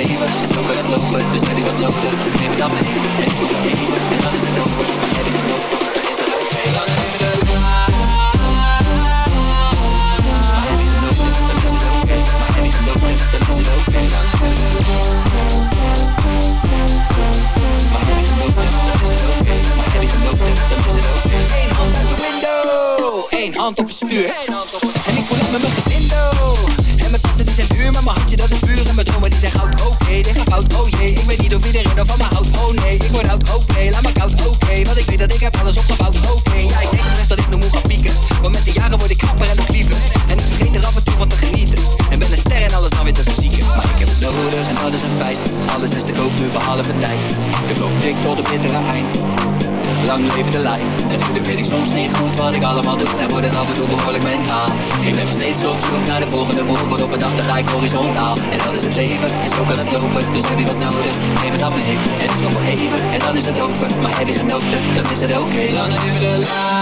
flavor It's no het lopen, dus heb steady wat Maybe Neem me, And is it over, and over Is it okay? Hand op het stuur. Ik of iedereen er van me houdt Oh nee, ik word oud, oké. Laat me koud, oké. Want ik weet dat ik heb alles opgebouwd Oké, okay. ja ik denk echt dat ik nog moet gaan pieken. Maar met de jaren word ik knapper en ook liever En ik vergeet er af en toe van te genieten. En ben een ster en alles dan weer te verzieken. Maar ik heb het nodig en dat is een feit. Alles is te koop nu behalve tijd. De klok tikt tot de bittere eind Lang leven de life Natuurlijk weet ik soms niet goed wat ik allemaal doe. En word het af en toe behoorlijk mentaal. Ik ben nog steeds op zoek naar de volgende move Want op een dag ga ik horizontaal. En dat is het leven en zo kan het lopen. Dus heb je wat nodig, neem het dan mee. En het is nog wel even en dan is het over. Maar heb je genoten, dan is het oké. Okay. Lang leven de life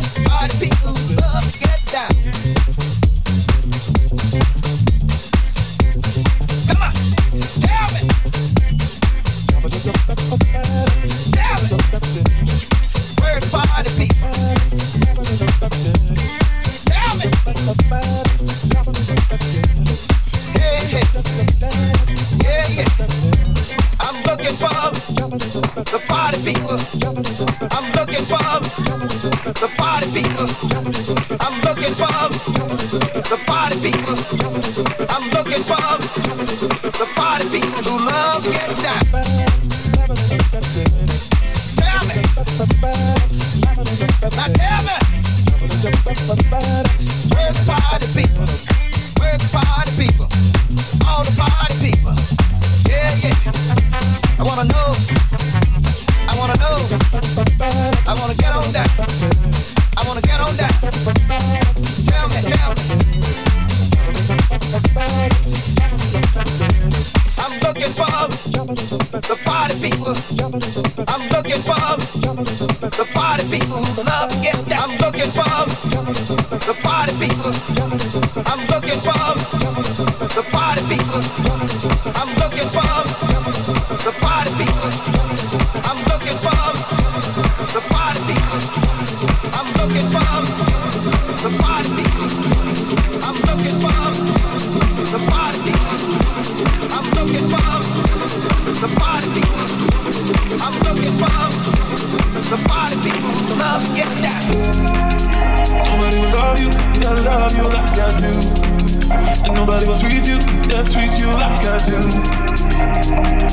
looking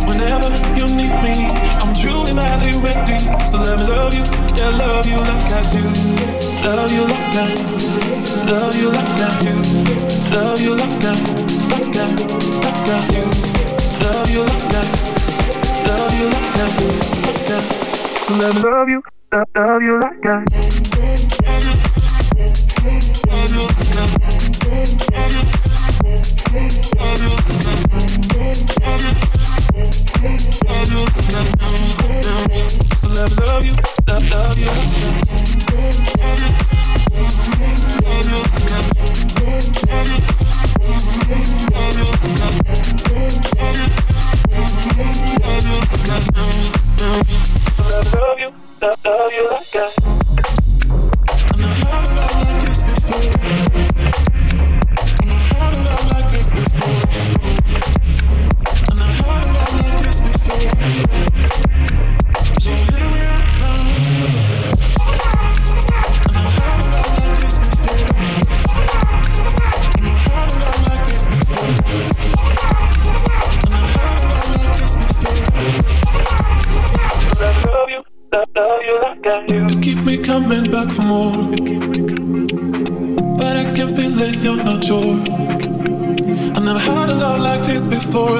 Whenever you need me, I'm truly madly ready. So let me love you, yeah, love you like I do. Love you like I, love you like I do. Love you like I, like I, like I do. Love you like I love you like I do. Let me love you, love, you like I love, love you love you, love, love you like I.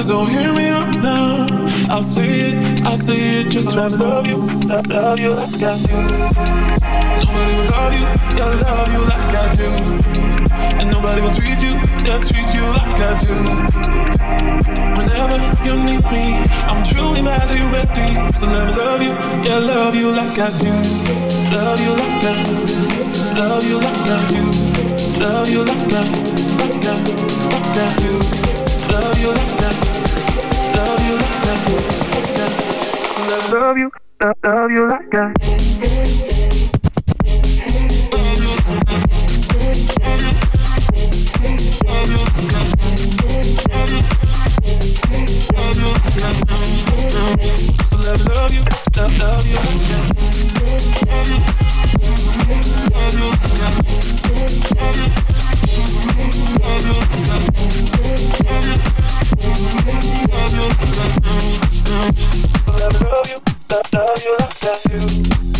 so hear me out now. I'll say it, I'll say it just once more. Love you, love, love you like I do. Nobody will love you, yeah, love you like I do. And nobody will treat you, yeah, treat you like I do. Whenever you need me, I'm truly madly ready. So let me love you, yeah, love you like I do. Love you like I, do. love you like I do. Love you like I, like I, like I do. Love you like I, Love you, love you like that. love you, love, you, love you, love you, love you, love you, love you, love you, love you. So let's love you, love you like that. Love you, love you, love you, love you, love you, love you. Love you, love you, love you. love you, love you, love you.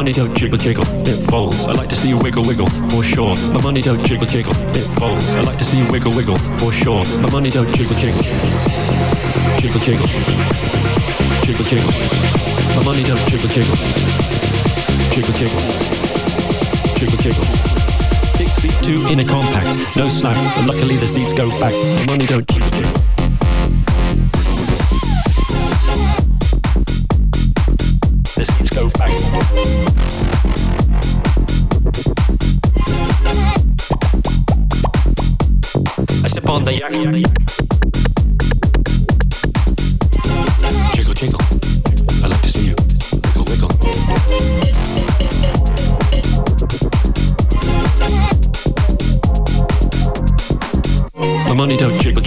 Money don't jiggle jiggle, it folds. I like to see you wiggle wiggle, for sure. My money don't jiggle jiggle. It falls. I like to see a wiggle wiggle or shore. My money don't chick the money don't jiggle jiggle. Jiggle jiggle. My money don't jiggle jiggle. Jiggle jiggle. Jiggle jiggle. Six feet two in a compact, no slack, but luckily the seats go back. My money don't jiggle jiggle.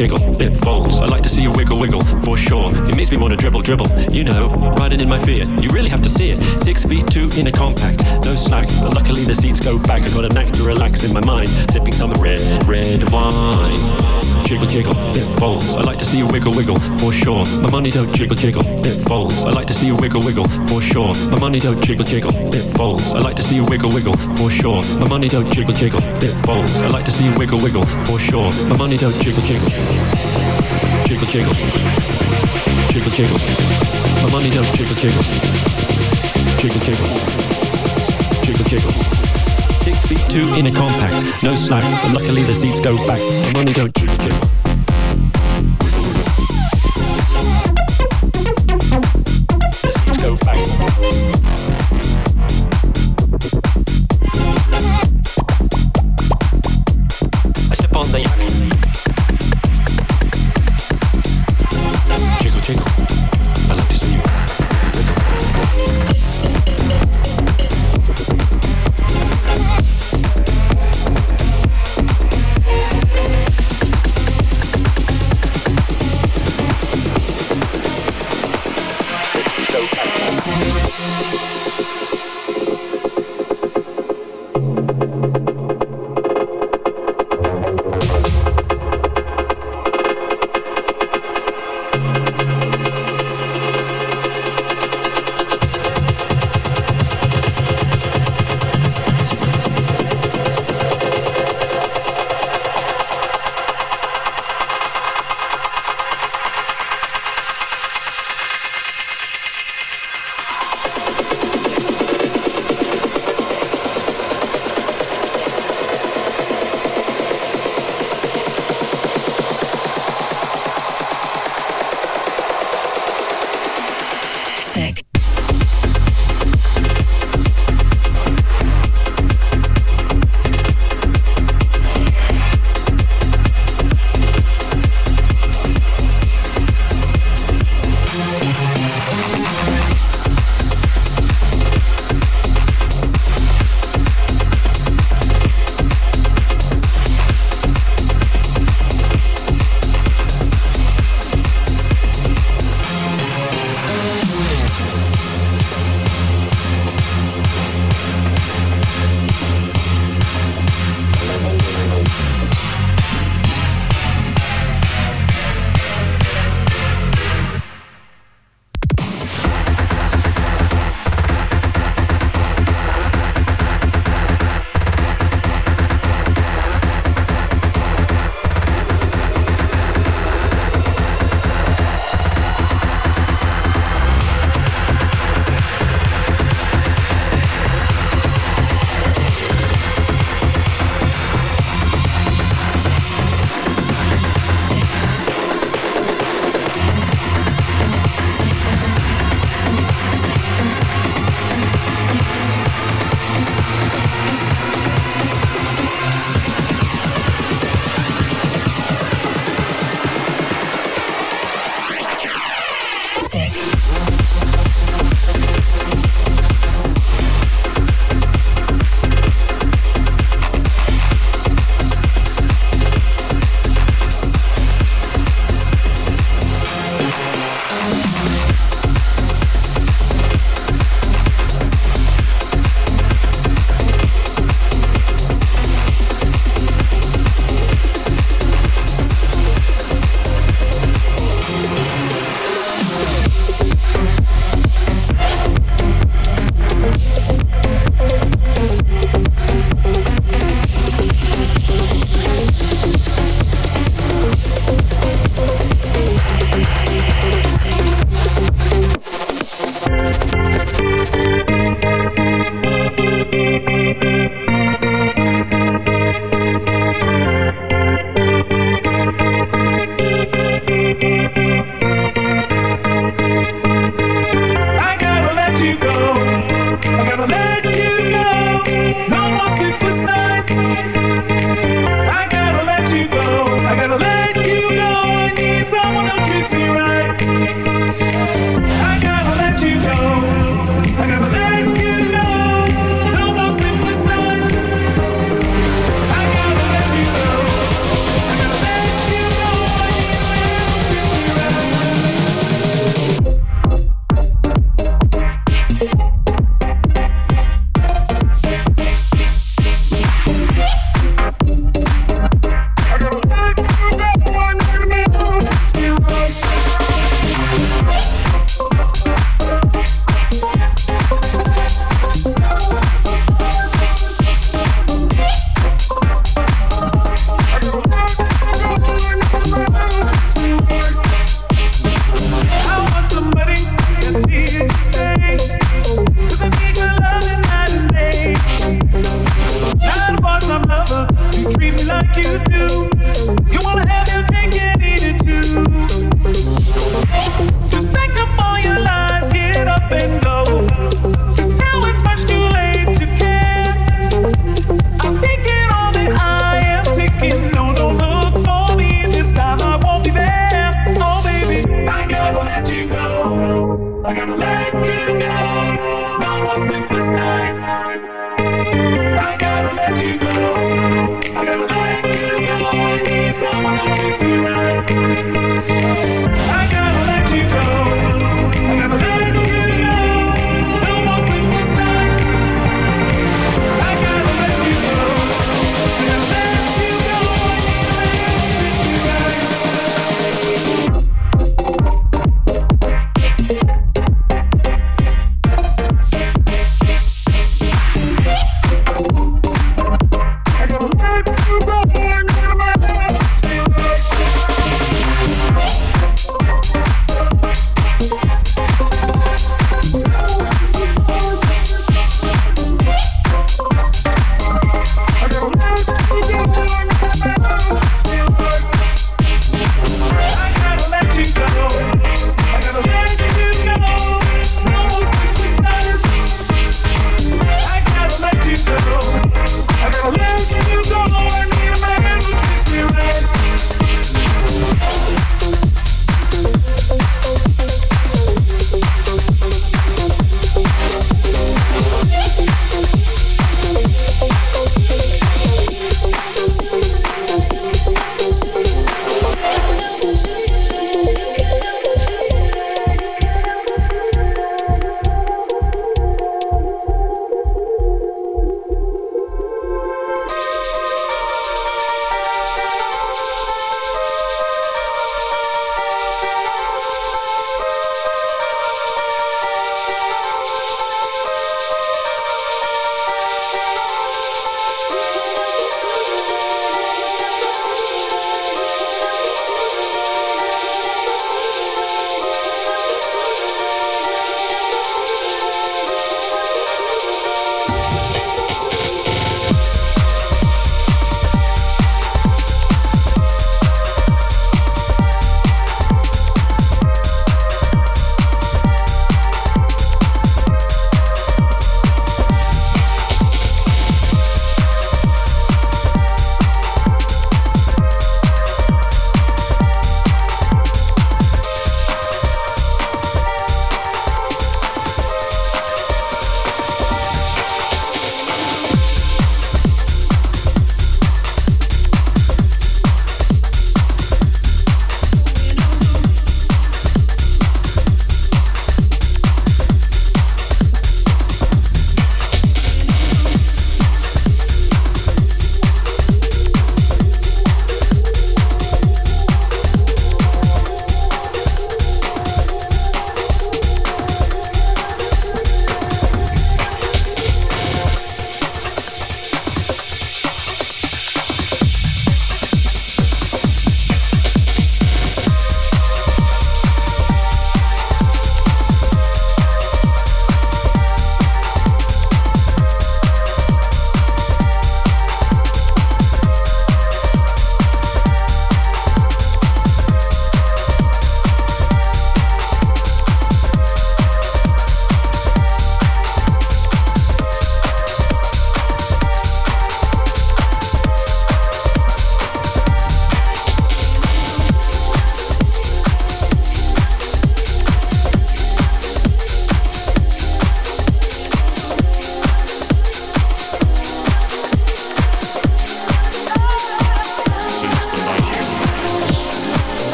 Jiggle, it folds. I like to see you wiggle, wiggle, for sure. It makes me want to dribble, dribble. You know, riding in my fear. You really have to see it. Six feet two in a compact, no slack. But luckily the seats go back. I got a knack to relax in my mind, sipping some red, red wine jiggle jiggle, it folds. I like to see you wiggle wiggle, for sure. My money don't jiggle jiggle, it folds. I like to see you wiggle wiggle, for sure. My money don't jiggle jiggle, it folds. I like to see you wiggle wiggle, for sure. My money don't jiggle jiggle, it folds. I like to see you wiggle wiggle, for sure. My money don't jiggle jiggle. Jiggle jiggle. Jiggle jiggle. My money don't jiggle jiggle. Jiggle jiggle. Jiggle jiggle. Two in a compact, no slack, but luckily the seats go back. My money don't jiggle jiggle.